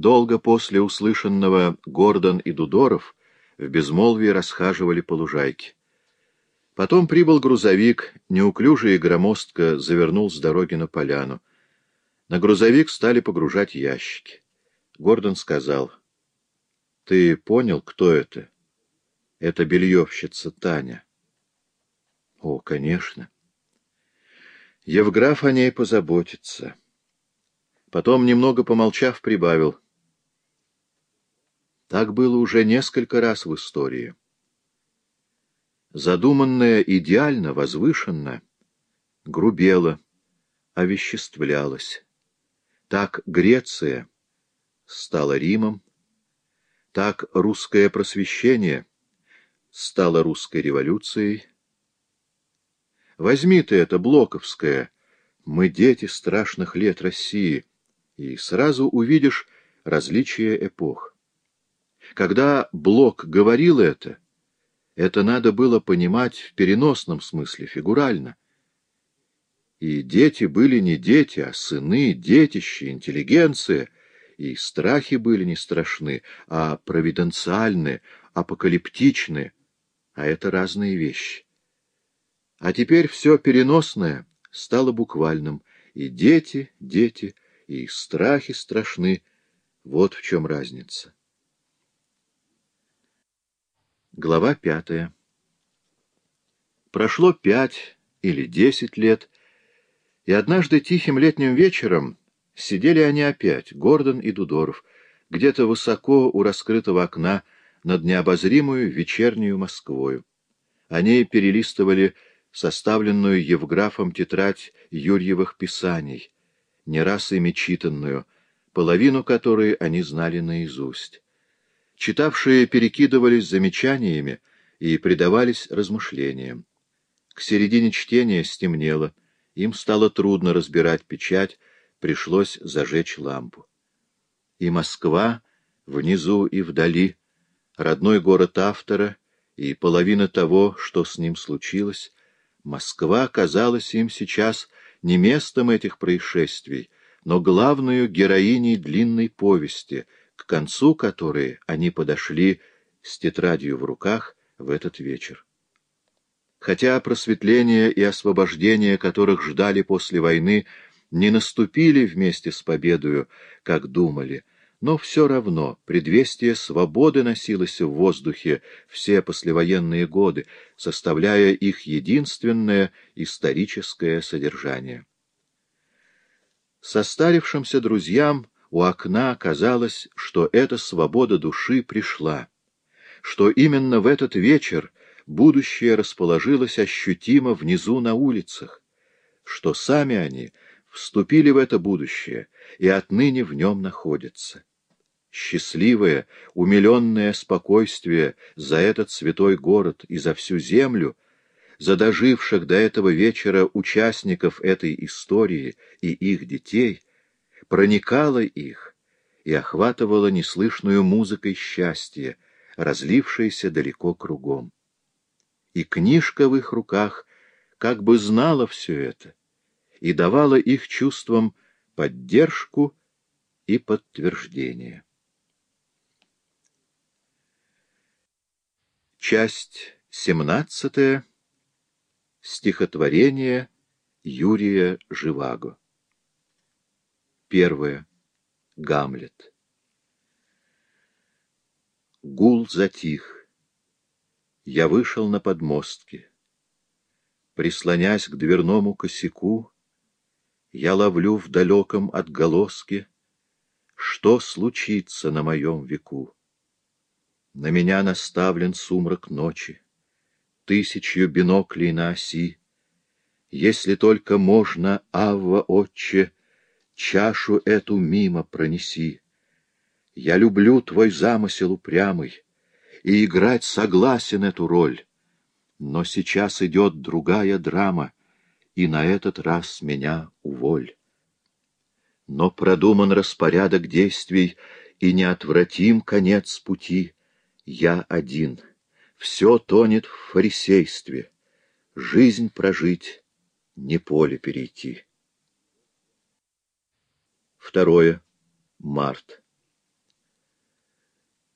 Долго после услышанного Гордон и Дудоров в безмолвии расхаживали по лужайке. Потом прибыл грузовик, неуклюже и громоздко завернул с дороги на поляну. На грузовик стали погружать ящики. Гордон сказал, — Ты понял, кто это? Это бельевщица Таня. — О, конечно. Евграф о ней позаботится. Потом, немного помолчав, прибавил. Так было уже несколько раз в истории задуманное идеально, возвышенно, грубело, овеществлялось. Так Греция стала Римом, так русское просвещение стало русской революцией. Возьми ты это, Блоковское, мы дети страшных лет России, и сразу увидишь различие эпох. Когда Блок говорил это, это надо было понимать в переносном смысле, фигурально. И дети были не дети, а сыны, детища, интеллигенция, и страхи были не страшны, а провиденциальны, апокалиптичны, а это разные вещи. А теперь все переносное стало буквальным, и дети, дети, и страхи страшны, вот в чем разница. Глава пятая. Прошло пять или десять лет, и однажды тихим летним вечером сидели они опять, Гордон и Дудоров, где-то высоко у раскрытого окна над необозримую вечернюю Москвою. Они перелистывали составленную Евграфом тетрадь Юрьевых писаний, не раз ими читанную, половину которой они знали наизусть. Читавшие перекидывались замечаниями и предавались размышлениям. К середине чтения стемнело, им стало трудно разбирать печать, пришлось зажечь лампу. И Москва, внизу и вдали, родной город автора и половина того, что с ним случилось, Москва казалась им сейчас не местом этих происшествий, но главную героиней длинной повести — к концу которой они подошли с тетрадью в руках в этот вечер. Хотя просветление и освобождение, которых ждали после войны, не наступили вместе с победою, как думали, но все равно предвестие свободы носилось в воздухе все послевоенные годы, составляя их единственное историческое содержание. Состарившимся друзьям у окна казалось, что эта свобода души пришла, что именно в этот вечер будущее расположилось ощутимо внизу на улицах, что сами они вступили в это будущее и отныне в нем находятся. Счастливое, умиленное спокойствие за этот святой город и за всю землю, за доживших до этого вечера участников этой истории и их детей — проникала их и охватывала неслышную музыкой счастья, разлившееся далеко кругом. И книжка в их руках как бы знала все это и давала их чувствам поддержку и подтверждение. Часть семнадцатая. Стихотворение Юрия Живаго Первое. Гамлет. Гул затих. Я вышел на подмостки. Прислонясь к дверному косяку, Я ловлю в далеком отголоске, Что случится на моем веку. На меня наставлен сумрак ночи, Тысячью биноклей на оси. Если только можно, Авва, Отче, чашу эту мимо пронеси. Я люблю твой замысел упрямый, и играть согласен эту роль. Но сейчас идет другая драма, и на этот раз меня уволь. Но продуман распорядок действий, и неотвратим конец пути. Я один. Все тонет в фарисействе. Жизнь прожить, не поле перейти. Второе. Март.